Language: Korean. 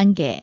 안개